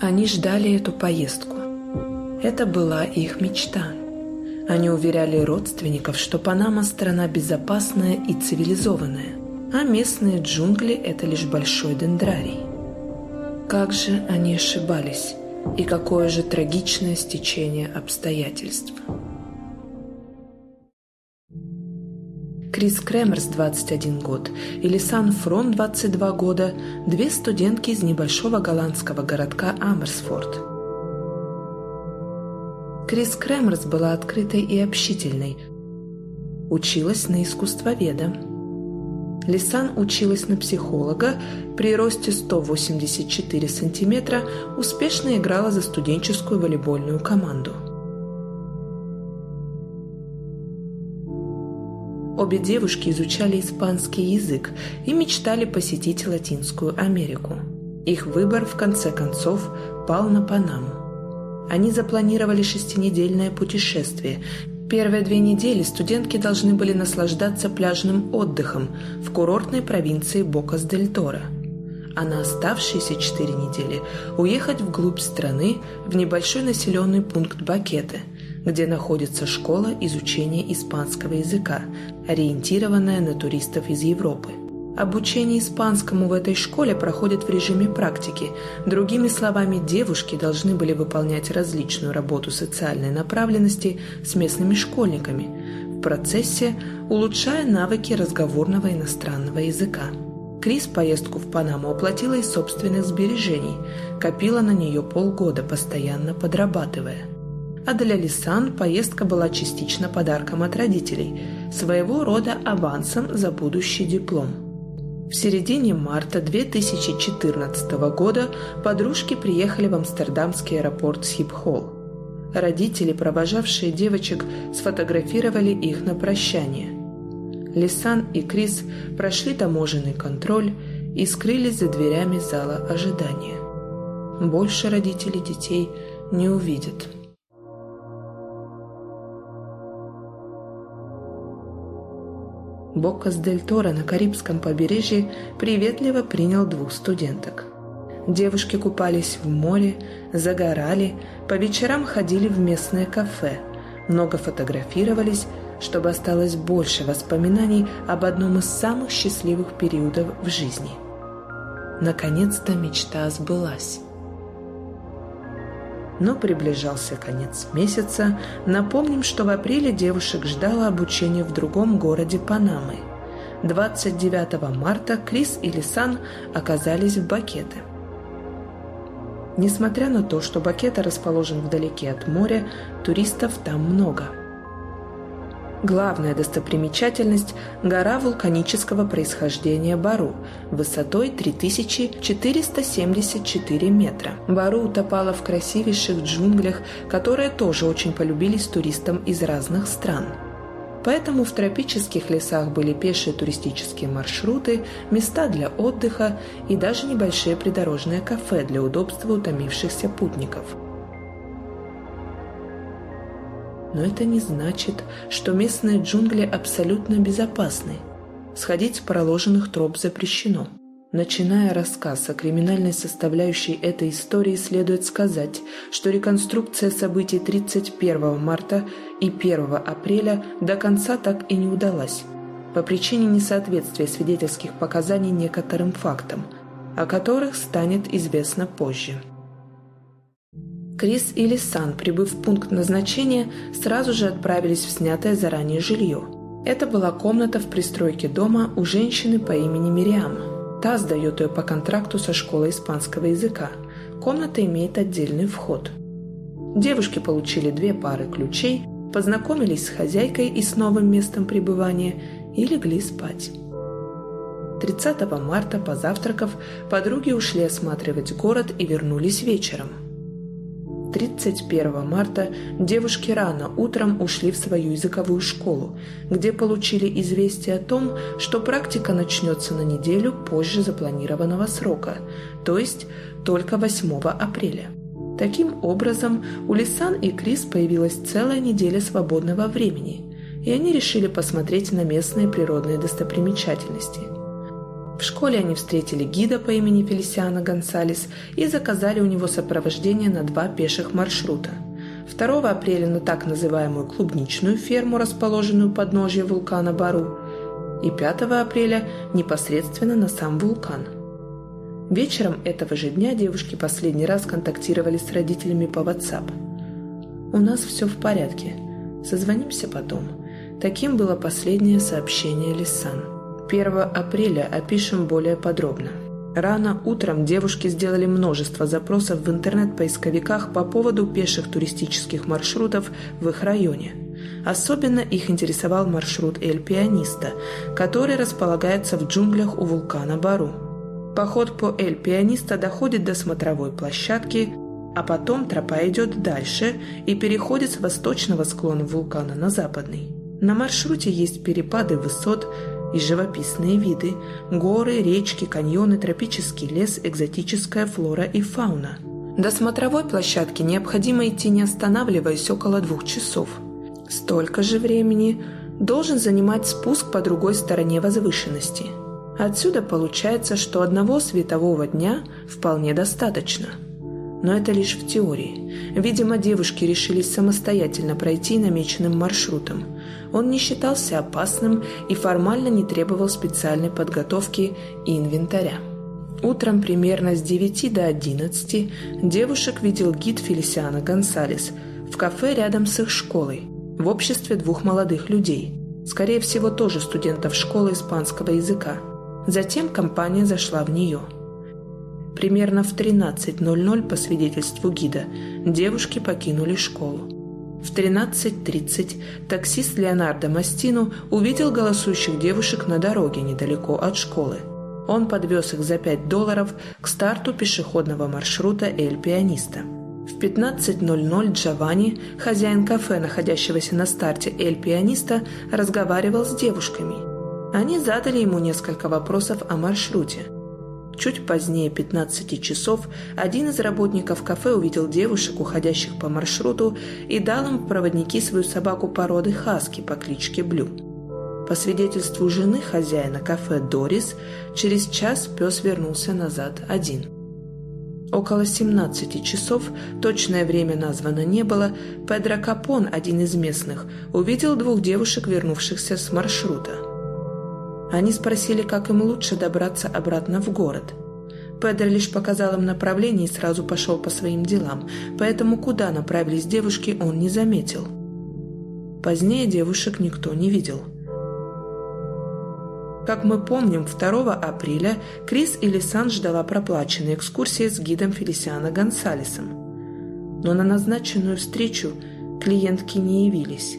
Они ждали эту поездку. Это была их мечта. Они уверяли родственников, что Панама – страна безопасная и цивилизованная, а местные джунгли – это лишь большой дендрарий. Как же они ошибались, и какое же трагичное стечение обстоятельств. Крис Кремерс, 21 год, и Лисан Фрон, 22 года, две студентки из небольшого голландского городка Амерсфорд. Крис Кремерс была открытой и общительной, училась на искусствоведа. Лисан училась на психолога, при росте 184 сантиметра успешно играла за студенческую волейбольную команду – Обе девушки изучали испанский язык и мечтали посетить Латинскую Америку. Их выбор, в конце концов, пал на Панаму. Они запланировали шестинедельное путешествие. Первые две недели студентки должны были наслаждаться пляжным отдыхом в курортной провинции Бокас-дель-Торо, а на оставшиеся четыре недели уехать вглубь страны в небольшой населенный пункт Бакеты – где находится школа изучения испанского языка, ориентированная на туристов из Европы. Обучение испанскому в этой школе проходит в режиме практики. Другими словами, девушки должны были выполнять различную работу социальной направленности с местными школьниками, в процессе улучшая навыки разговорного иностранного языка. Крис поездку в Панаму оплатила из собственных сбережений, копила на нее полгода, постоянно подрабатывая – а для Лисан поездка была частично подарком от родителей, своего рода авансом за будущий диплом. В середине марта 2014 года подружки приехали в амстердамский аэропорт Схипхолл. Родители, провожавшие девочек, сфотографировали их на прощание. Лисан и Крис прошли таможенный контроль и скрылись за дверями зала ожидания. Больше родители детей не увидят. Боккас-дель-Торо на Карибском побережье приветливо принял двух студенток. Девушки купались в море, загорали, по вечерам ходили в местное кафе, много фотографировались, чтобы осталось больше воспоминаний об одном из самых счастливых периодов в жизни. Наконец-то мечта сбылась. Но приближался конец месяца. Напомним, что в апреле девушек ждало обучение в другом городе Панамы. 29 марта Крис и Лисан оказались в Бакете. Несмотря на то, что Бакета расположен вдалеке от моря, туристов там много – Главная достопримечательность – гора вулканического происхождения Бару, высотой 3474 метра. Бару утопала в красивейших джунглях, которые тоже очень полюбились туристам из разных стран. Поэтому в тропических лесах были пешие туристические маршруты, места для отдыха и даже небольшие придорожные кафе для удобства утомившихся путников – Но это не значит, что местные джунгли абсолютно безопасны. Сходить с проложенных троп запрещено. Начиная рассказ о криминальной составляющей этой истории, следует сказать, что реконструкция событий 31 марта и 1 апреля до конца так и не удалась, по причине несоответствия свидетельских показаний некоторым фактам, о которых станет известно позже. Крис и Лисан, прибыв в пункт назначения, сразу же отправились в снятое заранее жилье. Это была комната в пристройке дома у женщины по имени Мириам. Та сдает ее по контракту со школой испанского языка. Комната имеет отдельный вход. Девушки получили две пары ключей, познакомились с хозяйкой и с новым местом пребывания и легли спать. 30 марта, позавтракав, подруги ушли осматривать город и вернулись вечером – 31 марта девушки рано утром ушли в свою языковую школу, где получили известие о том, что практика начнется на неделю позже запланированного срока, то есть только 8 апреля. Таким образом, у Лисан и Крис появилась целая неделя свободного времени, и они решили посмотреть на местные природные достопримечательности. В школе они встретили гида по имени Фелисиана Гонсалес и заказали у него сопровождение на два пеших маршрута. 2 апреля на так называемую клубничную ферму, расположенную под подножье вулкана Бару, и 5 апреля непосредственно на сам вулкан. Вечером этого же дня девушки последний раз контактировали с родителями по WhatsApp. «У нас все в порядке. Созвонимся потом». Таким было последнее сообщение Лисан. 1 апреля опишем более подробно. Рано утром девушки сделали множество запросов в интернет-поисковиках по поводу пеших туристических маршрутов в их районе. Особенно их интересовал маршрут Эль-Пианиста, который располагается в джунглях у вулкана Бару. Поход по Эль-Пианиста доходит до смотровой площадки, а потом тропа идет дальше и переходит с восточного склона вулкана на западный. На маршруте есть перепады высот, и живописные виды – горы, речки, каньоны, тропический лес, экзотическая флора и фауна. До смотровой площадки необходимо идти не останавливаясь около двух часов. Столько же времени должен занимать спуск по другой стороне возвышенности. Отсюда получается, что одного светового дня вполне достаточно. Но это лишь в теории. Видимо, девушки решились самостоятельно пройти намеченным маршрутом – он не считался опасным и формально не требовал специальной подготовки и инвентаря. Утром примерно с 9 до 11 девушек видел гид Фелисиана Гонсалес в кафе рядом с их школой, в обществе двух молодых людей, скорее всего тоже студентов школы испанского языка. Затем компания зашла в нее. Примерно в 13.00 по свидетельству гида девушки покинули школу. В 13.30 таксист Леонардо Мастину увидел голосующих девушек на дороге недалеко от школы. Он подвез их за 5 долларов к старту пешеходного маршрута «Эль Пианиста». В 15.00 Джованни, хозяин кафе, находящегося на старте «Эль Пианиста», разговаривал с девушками. Они задали ему несколько вопросов о маршруте – Чуть позднее 15 часов один из работников кафе увидел девушек, уходящих по маршруту, и дал им в проводники свою собаку породы хаски по кличке Блю. По свидетельству жены хозяина кафе Дорис, через час пес вернулся назад один. Около 17 часов, точное время названо не было, Педро Капон, один из местных, увидел двух девушек, вернувшихся с маршрута – они спросили, как им лучше добраться обратно в город. Педро лишь показал им направление и сразу пошел по своим делам, поэтому куда направились девушки, он не заметил. Позднее девушек никто не видел. Как мы помним, 2 апреля Крис и Лисан ждала проплаченной экскурсии с гидом Фелисиана Гонсалесом. Но на назначенную встречу клиентки не явились.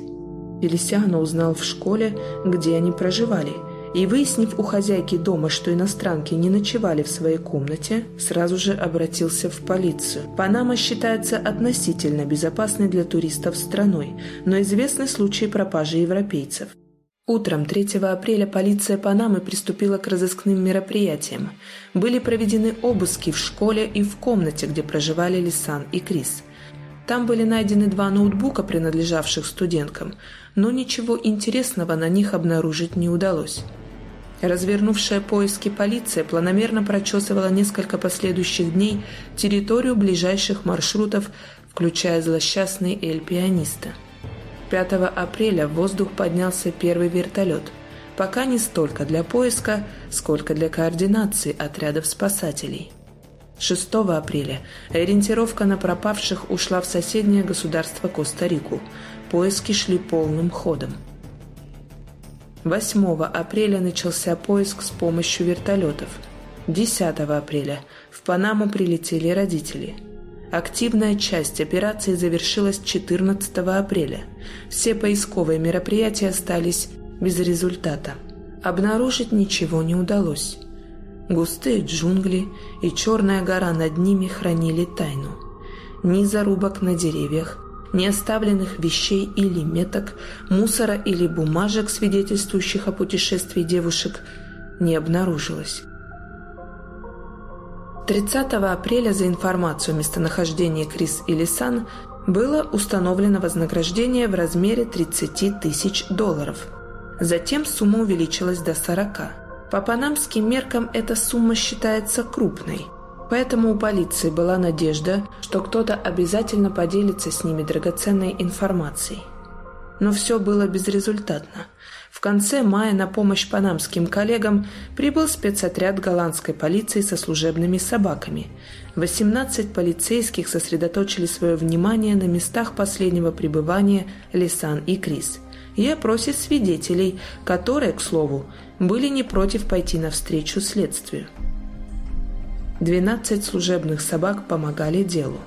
Фелисиано узнал в школе, где они проживали – и, выяснив у хозяйки дома, что иностранки не ночевали в своей комнате, сразу же обратился в полицию. Панама считается относительно безопасной для туристов страной, но известны случаи пропажи европейцев. Утром 3 апреля полиция Панамы приступила к разыскным мероприятиям. Были проведены обыски в школе и в комнате, где проживали Лисан и Крис. Там были найдены два ноутбука, принадлежавших студенткам, но ничего интересного на них обнаружить не удалось. Развернувшая поиски полиция планомерно прочесывала несколько последующих дней территорию ближайших маршрутов, включая злосчастный Эль-Пианиста. 5 апреля в воздух поднялся первый вертолет, пока не столько для поиска, сколько для координации отрядов спасателей. 6 апреля ориентировка на пропавших ушла в соседнее государство Коста-Рику. Поиски шли полным ходом. 8 апреля начался поиск с помощью вертолетов. 10 апреля в Панаму прилетели родители. Активная часть операции завершилась 14 апреля. Все поисковые мероприятия остались без результата. Обнаружить ничего не удалось. Густые джунгли и черная гора над ними хранили тайну. Ни зарубок на деревьях, неоставленных вещей или меток, мусора или бумажек, свидетельствующих о путешествии девушек, не обнаружилось. 30 апреля за информацию о местонахождении Крис и Лисан было установлено вознаграждение в размере 30 тысяч долларов. Затем сумма увеличилась до 40. По панамским меркам эта сумма считается крупной, поэтому у полиции была надежда, что кто-то обязательно поделится с ними драгоценной информацией. Но все было безрезультатно – в конце мая на помощь панамским коллегам прибыл спецотряд голландской полиции со служебными собаками. 18 полицейских сосредоточили свое внимание на местах последнего пребывания Лисан и Крис и опросе свидетелей, которые, к слову, были не против пойти навстречу следствию. 12 служебных собак помогали делу.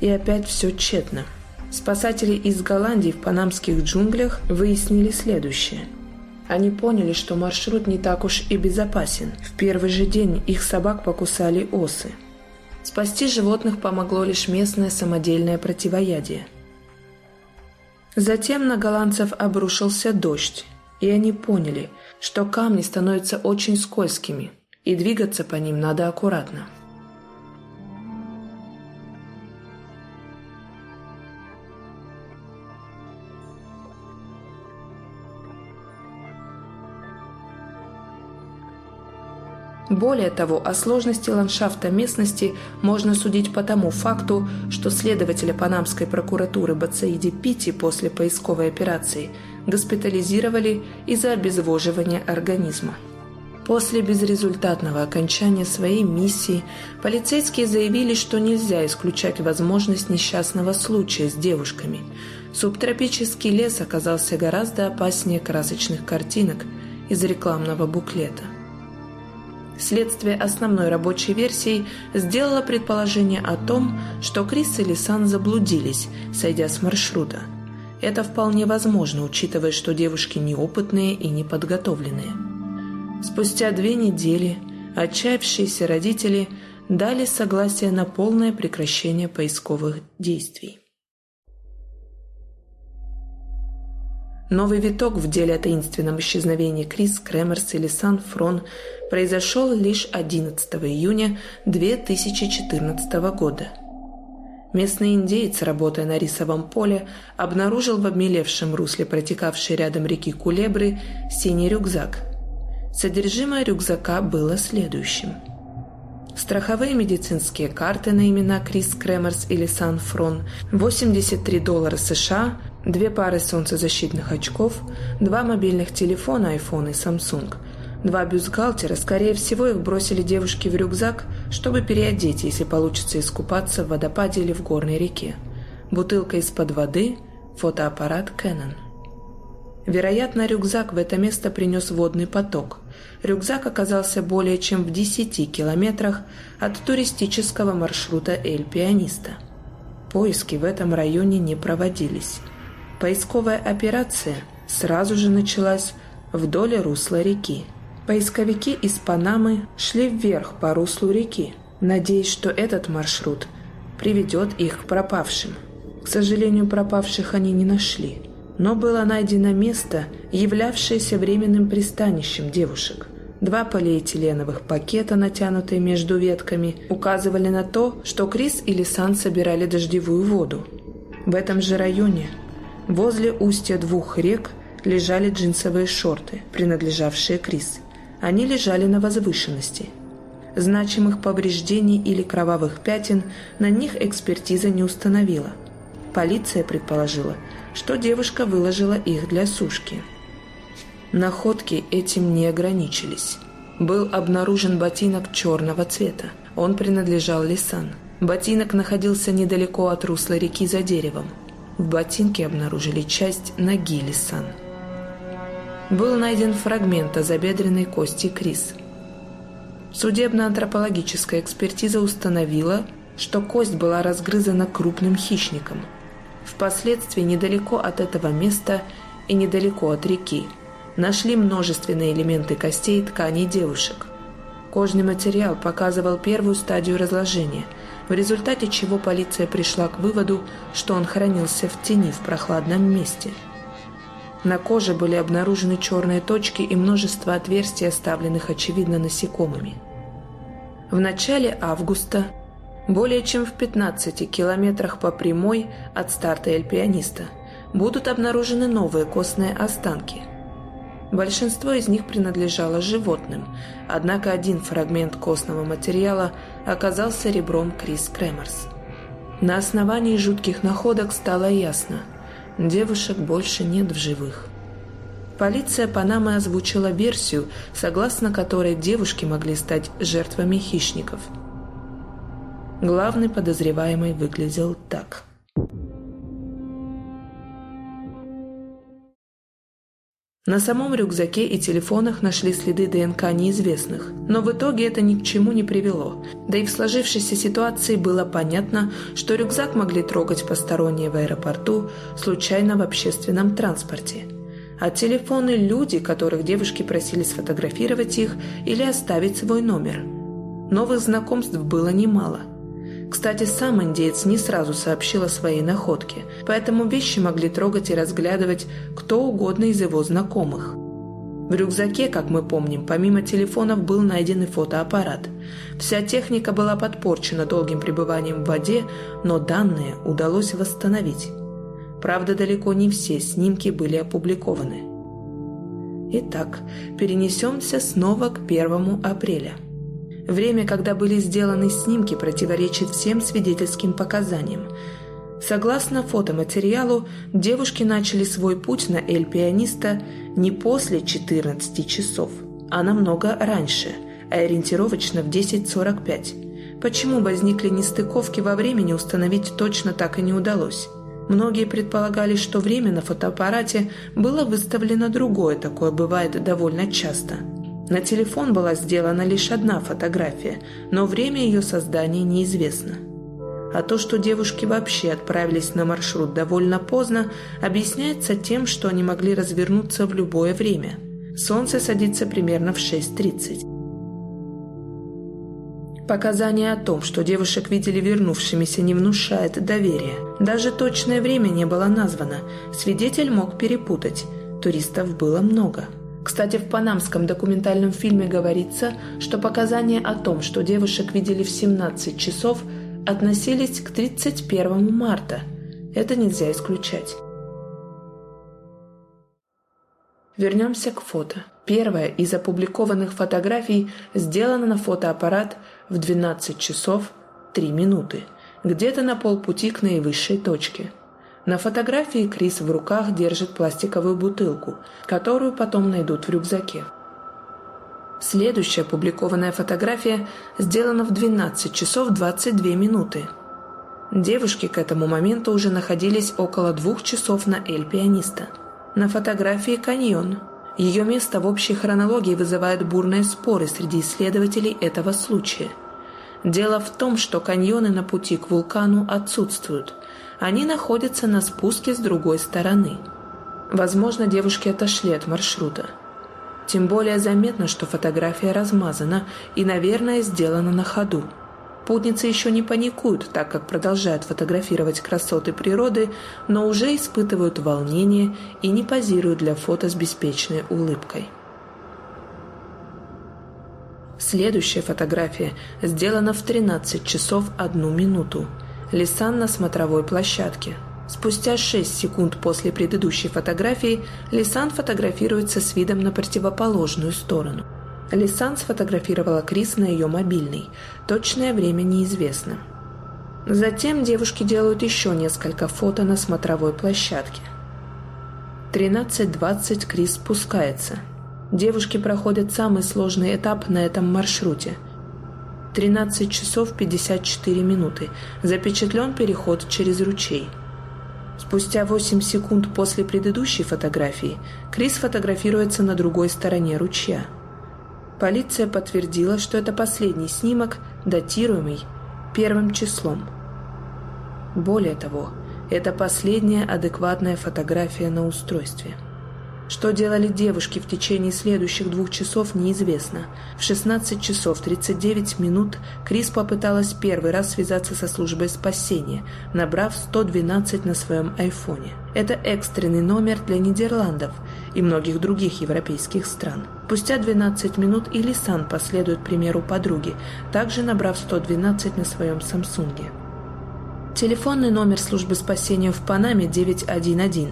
И опять все тщетно. Спасатели из Голландии в панамских джунглях выяснили следующее – они поняли, что маршрут не так уж и безопасен. В первый же день их собак покусали осы. Спасти животных помогло лишь местное самодельное противоядие. Затем на голландцев обрушился дождь, и они поняли, что камни становятся очень скользкими, и двигаться по ним надо аккуратно. Более того, о сложности ландшафта местности можно судить по тому факту, что следователя Панамской прокуратуры Бацаиди Пити после поисковой операции госпитализировали из-за обезвоживания организма. После безрезультатного окончания своей миссии полицейские заявили, что нельзя исключать возможность несчастного случая с девушками. Субтропический лес оказался гораздо опаснее красочных картинок из рекламного буклета. Следствие основной рабочей версии сделало предположение о том, что Крис и Лисан заблудились, сойдя с маршрута. Это вполне возможно, учитывая, что девушки неопытные и неподготовленные. Спустя две недели отчаявшиеся родители дали согласие на полное прекращение поисковых действий. Новый виток в деле о таинственном исчезновении Крис Кремерс или Сан Фрон произошел лишь 11 июня 2014 года. Местный индеец, работая на рисовом поле, обнаружил в обмелевшем русле протекавшей рядом реки Кулебры синий рюкзак. Содержимое рюкзака было следующим. Страховые медицинские карты на имена Крис Кремерс или Сан Фрон, 83 доллара США, две пары солнцезащитных очков, два мобильных телефона iPhone и Samsung, два бюстгальтера, скорее всего, их бросили девушке в рюкзак, чтобы переодеть, если получится искупаться в водопаде или в горной реке. Бутылка из-под воды, фотоаппарат Canon. Вероятно, рюкзак в это место принес водный поток. Рюкзак оказался более чем в 10 километрах от туристического маршрута Эль-Пианиста. Поиски в этом районе не проводились. Поисковая операция сразу же началась вдоль русла реки. Поисковики из Панамы шли вверх по руслу реки, надеясь, что этот маршрут приведет их к пропавшим. К сожалению, пропавших они не нашли, но было найдено место, являвшееся временным пристанищем девушек. Два полиэтиленовых пакета, натянутые между ветками, указывали на то, что Крис и Лисан собирали дождевую воду. В этом же районе Возле устья двух рек лежали джинсовые шорты, принадлежавшие Крис. Они лежали на возвышенности. Значимых повреждений или кровавых пятен на них экспертиза не установила. Полиция предположила, что девушка выложила их для сушки. Находки этим не ограничились. Был обнаружен ботинок черного цвета. Он принадлежал Лисан. Ботинок находился недалеко от русла реки за деревом. В ботинке обнаружили часть ноги Лисан. Был найден фрагмент тазобедренной кости Крис. Судебно-антропологическая экспертиза установила, что кость была разгрызана крупным хищником. Впоследствии недалеко от этого места и недалеко от реки нашли множественные элементы костей и тканей девушек. Кожный материал показывал первую стадию разложения – в результате чего полиция пришла к выводу, что он хранился в тени в прохладном месте. На коже были обнаружены черные точки и множество отверстий, оставленных, очевидно, насекомыми. В начале августа, более чем в 15 километрах по прямой от старта Эль-Пианиста, будут обнаружены новые костные останки. Большинство из них принадлежало животным, однако один фрагмент костного материала оказался ребром Крис Кремерс. На основании жутких находок стало ясно – девушек больше нет в живых. Полиция Панамы озвучила версию, согласно которой девушки могли стать жертвами хищников. Главный подозреваемый выглядел так – На самом рюкзаке и телефонах нашли следы ДНК неизвестных, но в итоге это ни к чему не привело. Да и в сложившейся ситуации было понятно, что рюкзак могли трогать посторонние в аэропорту, случайно в общественном транспорте. А телефоны – люди, которых девушки просили сфотографировать их или оставить свой номер. Новых знакомств было немало – кстати, сам индеец не сразу сообщил о своей находке, поэтому вещи могли трогать и разглядывать кто угодно из его знакомых. В рюкзаке, как мы помним, помимо телефонов был найден и фотоаппарат. Вся техника была подпорчена долгим пребыванием в воде, но данные удалось восстановить. Правда, далеко не все снимки были опубликованы. Итак, перенесемся снова к 1 апреля – Время, когда были сделаны снимки, противоречит всем свидетельским показаниям. Согласно фотоматериалу, девушки начали свой путь на Эль-Пианиста не после 14 часов, а намного раньше, ориентировочно в 10.45. Почему возникли нестыковки во времени, установить точно так и не удалось. Многие предполагали, что время на фотоаппарате было выставлено другое, такое бывает довольно часто – на телефон была сделана лишь одна фотография, но время ее создания неизвестно. А то, что девушки вообще отправились на маршрут довольно поздно, объясняется тем, что они могли развернуться в любое время. Солнце садится примерно в 6.30. Показания о том, что девушек видели вернувшимися, не внушает доверия. Даже точное время не было названо. Свидетель мог перепутать. Туристов было много. Кстати, в панамском документальном фильме говорится, что показания о том, что девушек видели в 17 часов, относились к 31 марта. Это нельзя исключать. Вернемся к фото. Первая из опубликованных фотографий сделана на фотоаппарат в 12 часов 3 минуты, где-то на полпути к наивысшей точке – на фотографии Крис в руках держит пластиковую бутылку, которую потом найдут в рюкзаке. Следующая опубликованная фотография сделана в 12 часов 22 минуты. Девушки к этому моменту уже находились около двух часов на Эль-Пианиста. На фотографии каньон. Ее место в общей хронологии вызывает бурные споры среди исследователей этого случая. Дело в том, что каньоны на пути к вулкану отсутствуют – они находятся на спуске с другой стороны. Возможно, девушки отошли от маршрута. Тем более заметно, что фотография размазана и, наверное, сделана на ходу. Путницы еще не паникуют, так как продолжают фотографировать красоты природы, но уже испытывают волнение и не позируют для фото с беспечной улыбкой. Следующая фотография сделана в 13 часов 1 минуту. Лисан на смотровой площадке. Спустя 6 секунд после предыдущей фотографии Лисан фотографируется с видом на противоположную сторону. Лисан сфотографировала Крис на ее мобильный. Точное время неизвестно. Затем девушки делают еще несколько фото на смотровой площадке. 13.20 Крис спускается. Девушки проходят самый сложный этап на этом маршруте – 13 часов 54 минуты. Запечатлен переход через ручей. Спустя 8 секунд после предыдущей фотографии Крис фотографируется на другой стороне ручья. Полиция подтвердила, что это последний снимок, датируемый первым числом. Более того, это последняя адекватная фотография на устройстве. Что делали девушки в течение следующих двух часов, неизвестно. В 16 часов 39 минут Крис попыталась первый раз связаться со службой спасения, набрав 112 на своем айфоне. Это экстренный номер для Нидерландов и многих других европейских стран. Спустя 12 минут и последует примеру подруги, также набрав 112 на своем Самсунге. Телефонный номер службы спасения в Панаме 911.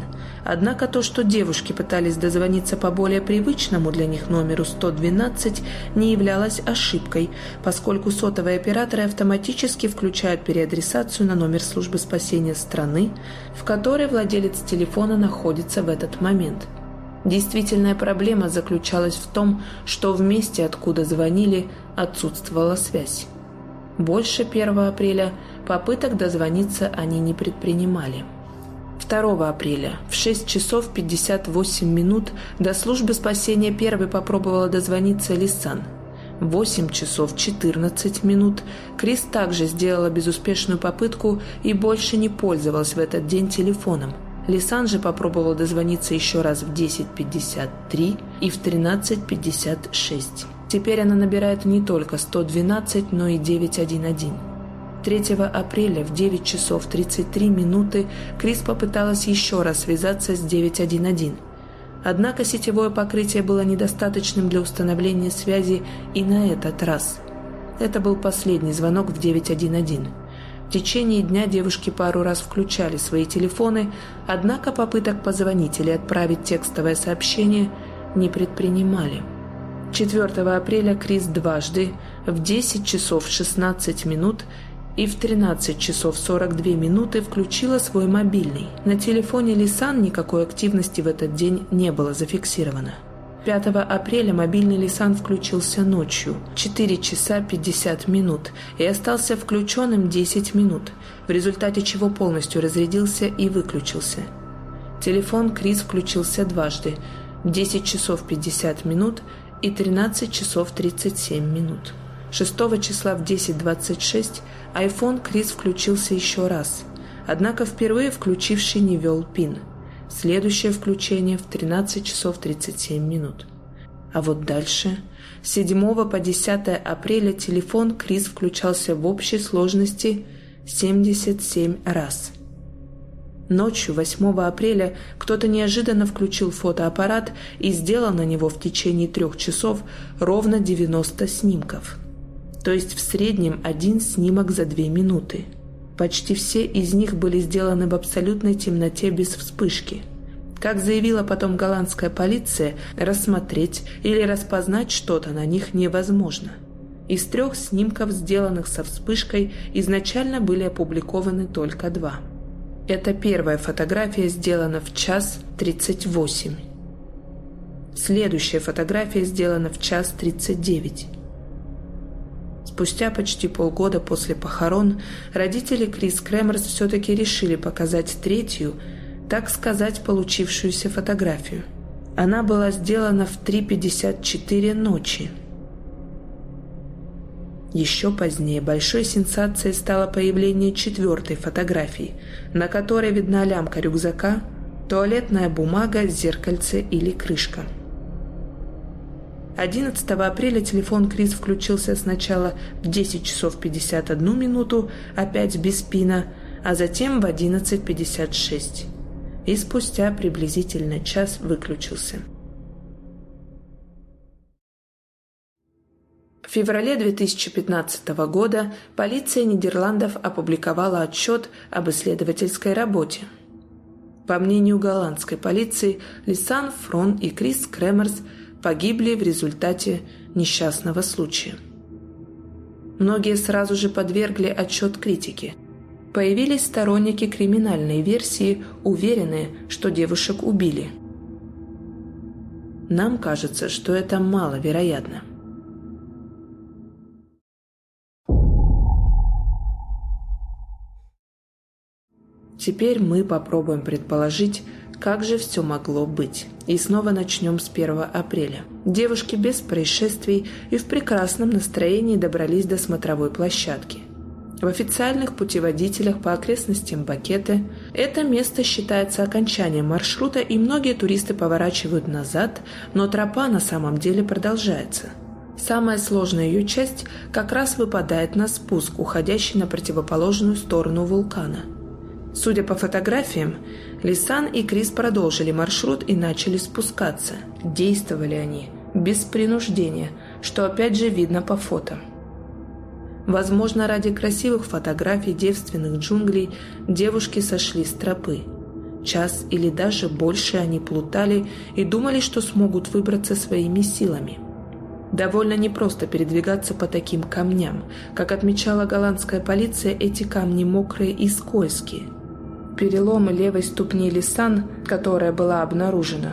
Однако то, что девушки пытались дозвониться по более привычному для них номеру 112, не являлось ошибкой, поскольку сотовые операторы автоматически включают переадресацию на номер службы спасения страны, в которой владелец телефона находится в этот момент. Действительная проблема заключалась в том, что в месте, откуда звонили, отсутствовала связь. Больше 1 апреля попыток дозвониться они не предпринимали. 2 апреля в 6 часов 58 минут до службы спасения первой попробовала дозвониться Лисан. В 8 часов 14 минут Крис также сделала безуспешную попытку и больше не пользовалась в этот день телефоном. Лисан же попробовала дозвониться еще раз в 10.53 и в 13.56. Теперь она набирает не только 112, но и 911. 3 апреля в 9 часов 33 минуты Крис попыталась еще раз связаться с 911. Однако сетевое покрытие было недостаточным для установления связи и на этот раз. Это был последний звонок в 911. В течение дня девушки пару раз включали свои телефоны, однако попыток позвонить или отправить текстовое сообщение не предпринимали. 4 апреля Крис дважды в 10 часов 16 минут и в 13 часов 42 минуты включила свой мобильный. На телефоне Лисан никакой активности в этот день не было зафиксировано. 5 апреля мобильный Лисан включился ночью, 4 часа 50 минут, и остался включенным 10 минут, в результате чего полностью разрядился и выключился. Телефон Крис включился дважды, 10 часов 50 минут и 13 часов 37 минут. 6 числа в 10.26 iPhone Крис включился еще раз, однако впервые включивший не вел пин. Следующее включение в 13 часов 37 минут. А вот дальше, с 7 по 10 апреля телефон Крис включался в общей сложности 77 раз – Ночью 8 апреля кто-то неожиданно включил фотоаппарат и сделал на него в течение трех часов ровно 90 снимков. То есть в среднем один снимок за две минуты. Почти все из них были сделаны в абсолютной темноте без вспышки. Как заявила потом голландская полиция, рассмотреть или распознать что-то на них невозможно. Из трех снимков, сделанных со вспышкой, изначально были опубликованы только два – эта первая фотография сделана в час 38. Следующая фотография сделана в час 39. Спустя почти полгода после похорон родители Крис Кремерс все-таки решили показать третью, так сказать, получившуюся фотографию. Она была сделана в 3.54 ночи. Еще позднее большой сенсацией стало появление четвертой фотографии, на которой видна лямка рюкзака, туалетная бумага, зеркальце или крышка. 11 апреля телефон Крис включился сначала в 10 часов 51 минуту, опять без пина, а затем в 11.56. И спустя приблизительно час выключился. В феврале 2015 года полиция Нидерландов опубликовала отчет об исследовательской работе. По мнению голландской полиции, Лисан Фрон и Крис Кремерс погибли в результате несчастного случая. Многие сразу же подвергли отчет критике. Появились сторонники криминальной версии, уверенные, что девушек убили. Нам кажется, что это маловероятно. Теперь мы попробуем предположить, как же все могло быть. И снова начнем с 1 апреля. Девушки без происшествий и в прекрасном настроении добрались до смотровой площадки. В официальных путеводителях по окрестностям Бакеты это место считается окончанием маршрута, и многие туристы поворачивают назад, но тропа на самом деле продолжается. Самая сложная ее часть как раз выпадает на спуск, уходящий на противоположную сторону вулкана – Судя по фотографиям, Лисан и Крис продолжили маршрут и начали спускаться. Действовали они без принуждения, что опять же видно по фото. Возможно, ради красивых фотографий девственных джунглей девушки сошли с тропы. Час или даже больше они плутали и думали, что смогут выбраться своими силами. Довольно непросто передвигаться по таким камням. Как отмечала голландская полиция, эти камни мокрые и скользкие. Переломы левой ступни Лисан, которая была обнаружена,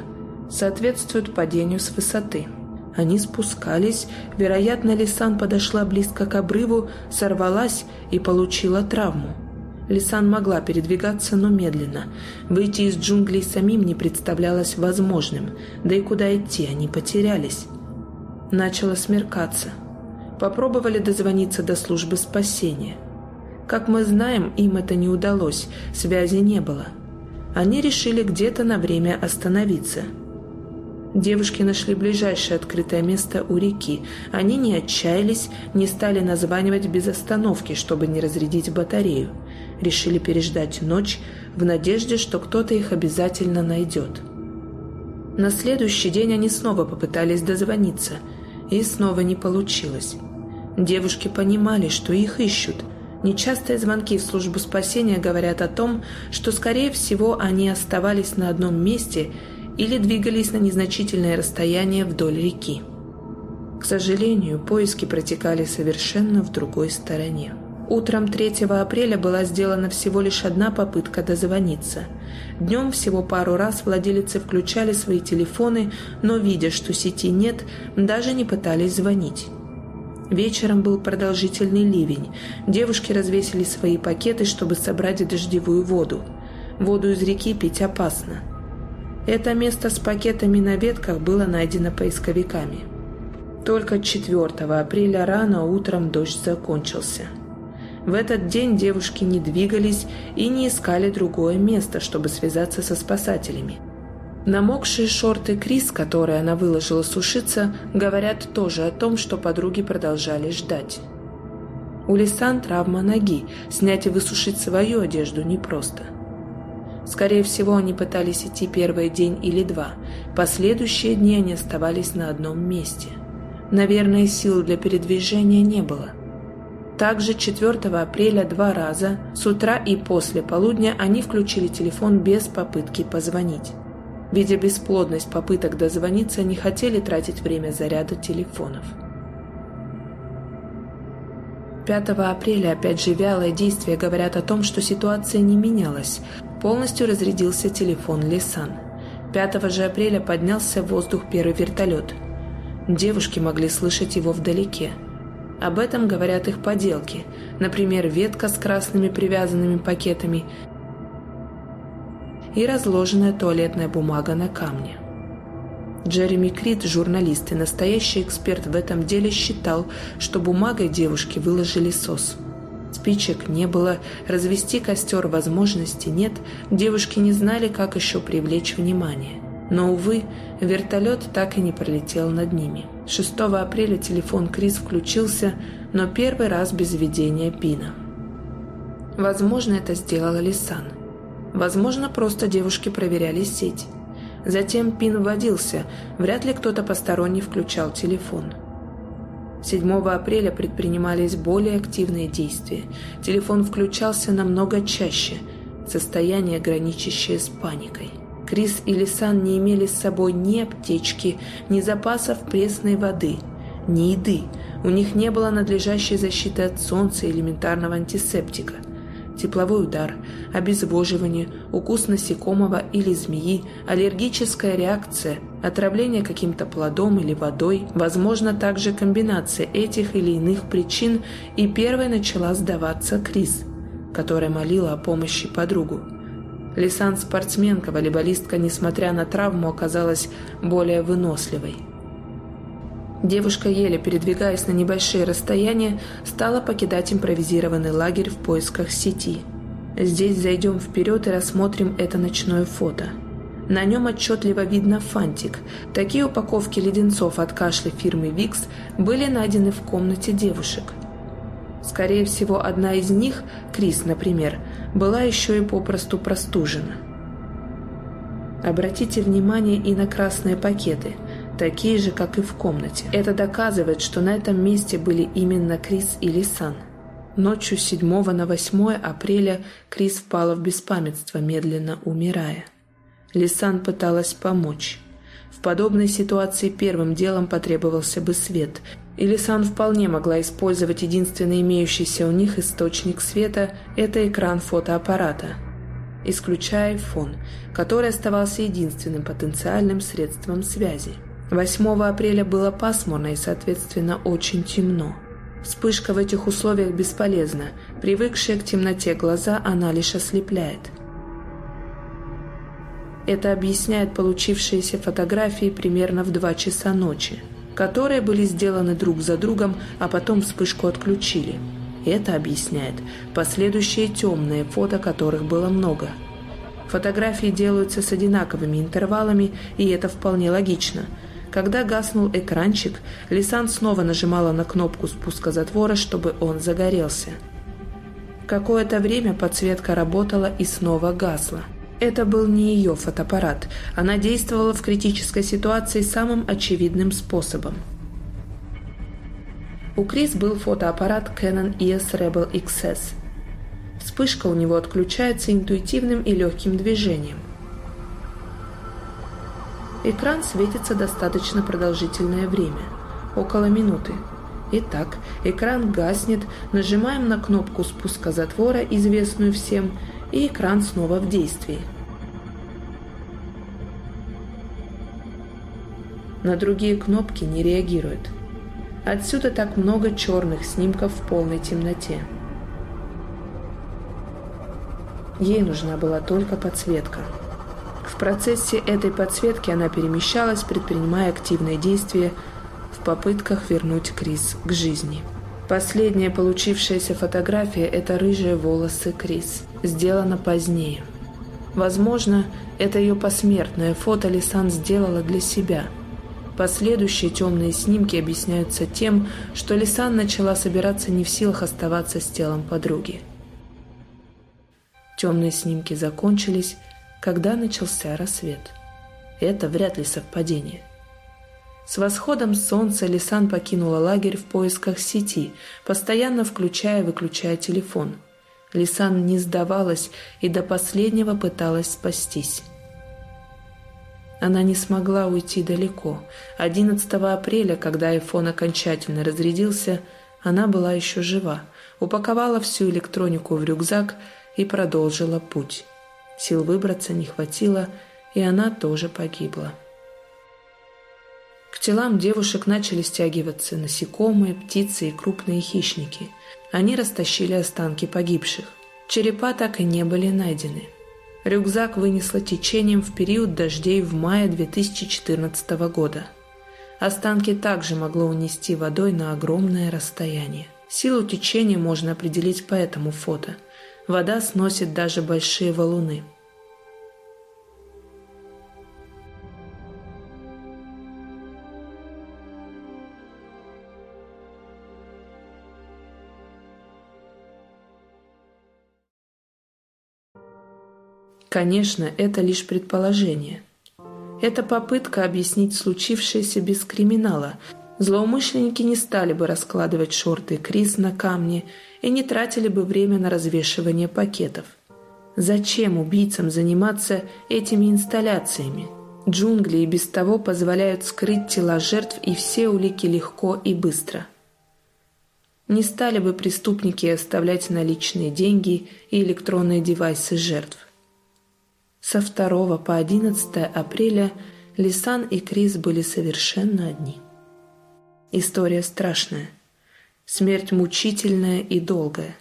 соответствуют падению с высоты. Они спускались, вероятно, Лисан подошла близко к обрыву, сорвалась и получила травму. Лисан могла передвигаться, но медленно. Выйти из джунглей самим не представлялось возможным, да и куда идти, они потерялись. Начало смеркаться. Попробовали дозвониться до службы спасения. Как мы знаем, им это не удалось, связи не было. Они решили где-то на время остановиться. Девушки нашли ближайшее открытое место у реки. Они не отчаялись, не стали названивать без остановки, чтобы не разрядить батарею. Решили переждать ночь в надежде, что кто-то их обязательно найдет. На следующий день они снова попытались дозвониться – и снова не получилось. Девушки понимали, что их ищут. Нечастые звонки в службу спасения говорят о том, что, скорее всего, они оставались на одном месте или двигались на незначительное расстояние вдоль реки. К сожалению, поиски протекали совершенно в другой стороне. Утром 3 апреля была сделана всего лишь одна попытка дозвониться. Днем всего пару раз владелицы включали свои телефоны, но, видя, что сети нет, даже не пытались звонить. Вечером был продолжительный ливень. Девушки развесили свои пакеты, чтобы собрать дождевую воду. Воду из реки пить опасно. Это место с пакетами на ветках было найдено поисковиками. Только 4 апреля рано утром дождь закончился. В этот день девушки не двигались и не искали другое место, чтобы связаться со спасателями. Намокшие шорты Крис, которые она выложила сушиться, говорят тоже о том, что подруги продолжали ждать. У Лисан травма ноги, снять и высушить свою одежду непросто. Скорее всего, они пытались идти первый день или два. Последующие дни они оставались на одном месте. Наверное, сил для передвижения не было – также 4 апреля два раза, с утра и после полудня, они включили телефон без попытки позвонить. Видя бесплодность попыток дозвониться, не хотели тратить время заряда телефонов. 5 апреля опять же вялые действия говорят о том, что ситуация не менялась. Полностью разрядился телефон Лисан. 5 же апреля поднялся в воздух первый вертолет. Девушки могли слышать его вдалеке. Об этом говорят их поделки, например, ветка с красными привязанными пакетами и разложенная туалетная бумага на камне. Джереми Крид, журналист и настоящий эксперт в этом деле, считал, что бумагой девушки выложили сос. Спичек не было, развести костер возможности нет, девушки не знали, как еще привлечь внимание. Но, увы, вертолет так и не пролетел над ними. 6 апреля телефон Крис включился, но первый раз без ведения пина. Возможно, это сделала Лисан. Возможно, просто девушки проверяли сеть. Затем пин вводился, вряд ли кто-то посторонний включал телефон. 7 апреля предпринимались более активные действия. Телефон включался намного чаще, состояние, граничащее с паникой. Крис и Лисан не имели с собой ни аптечки, ни запасов пресной воды, ни еды. У них не было надлежащей защиты от солнца и элементарного антисептика. Тепловой удар, обезвоживание, укус насекомого или змеи, аллергическая реакция, отравление каким-то плодом или водой, возможно также комбинация этих или иных причин, и первой начала сдаваться Крис, которая молила о помощи подругу. Лисан спортсменка, волейболистка, несмотря на травму, оказалась более выносливой. Девушка, еле передвигаясь на небольшие расстояния, стала покидать импровизированный лагерь в поисках сети. Здесь зайдем вперед и рассмотрим это ночное фото. На нем отчетливо видно фантик. Такие упаковки леденцов от кашля фирмы Викс были найдены в комнате девушек – Скорее всего, одна из них, Крис, например, была еще и попросту простужена. Обратите внимание и на красные пакеты. Такие же, как и в комнате. Это доказывает, что на этом месте были именно Крис и Лисан. Ночью с 7 на 8 апреля Крис впала в беспамятство, медленно умирая. Лисан пыталась помочь. В подобной ситуации первым делом потребовался бы свет, и Лисан вполне могла использовать единственный имеющийся у них источник света – это экран фотоаппарата, исключая iPhone, который оставался единственным потенциальным средством связи. 8 апреля было пасмурно и, соответственно, очень темно. Вспышка в этих условиях бесполезна, привыкшие к темноте глаза она лишь ослепляет – это объясняет получившиеся фотографии примерно в 2 часа ночи, которые были сделаны друг за другом, а потом вспышку отключили. Это объясняет последующие темные фото, которых было много. Фотографии делаются с одинаковыми интервалами, и это вполне логично. Когда гаснул экранчик, Лисан снова нажимала на кнопку спуска затвора, чтобы он загорелся. Какое-то время подсветка работала и снова гасла. Это был не ее фотоаппарат. Она действовала в критической ситуации самым очевидным способом. У Крис был фотоаппарат Canon EOS Rebel XS. Вспышка у него отключается интуитивным и легким движением. Экран светится достаточно продолжительное время, около минуты. Итак, экран гаснет, нажимаем на кнопку спуска затвора, известную всем, и экран снова в действии. На другие кнопки не реагирует. Отсюда так много черных снимков в полной темноте. Ей нужна была только подсветка. В процессе этой подсветки она перемещалась, предпринимая активные действия в попытках вернуть Крис к жизни. Последняя получившаяся фотография – это рыжие волосы Крис. Сделана позднее. Возможно, это ее посмертное фото Лисан сделала для себя. Последующие темные снимки объясняются тем, что Лисан начала собираться не в силах оставаться с телом подруги. Темные снимки закончились, когда начался рассвет. Это вряд ли совпадение. С восходом солнца Лисан покинула лагерь в поисках сети, постоянно включая и выключая телефон. Лисан не сдавалась и до последнего пыталась спастись. Она не смогла уйти далеко. 11 апреля, когда айфон окончательно разрядился, она была еще жива, упаковала всю электронику в рюкзак и продолжила путь. Сил выбраться не хватило, и она тоже погибла. К телам девушек начали стягиваться насекомые, птицы и крупные хищники. Они растащили останки погибших. Черепа так и не были найдены. Рюкзак вынесло течением в период дождей в мае 2014 года. Останки также могло унести водой на огромное расстояние. Силу течения можно определить по этому фото. Вода сносит даже большие валуны – Конечно, это лишь предположение. Это попытка объяснить случившееся без криминала. Злоумышленники не стали бы раскладывать шорты Крис на камне и не тратили бы время на развешивание пакетов. Зачем убийцам заниматься этими инсталляциями? Джунгли и без того позволяют скрыть тела жертв и все улики легко и быстро. Не стали бы преступники оставлять наличные деньги и электронные девайсы жертв. Со 2 по 11 апреля Лисан и Крис были совершенно одни. История страшная. Смерть мучительная и долгая.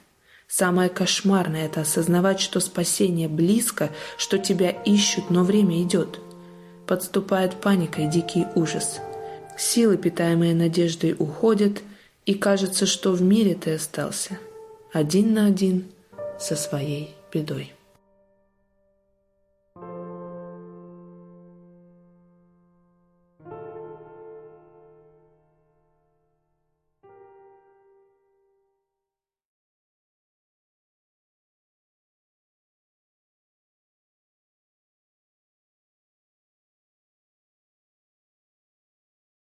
Самое кошмарное – это осознавать, что спасение близко, что тебя ищут, но время идет. Подступает паника и дикий ужас. Силы, питаемые надеждой, уходят, и кажется, что в мире ты остался один на один со своей бедой.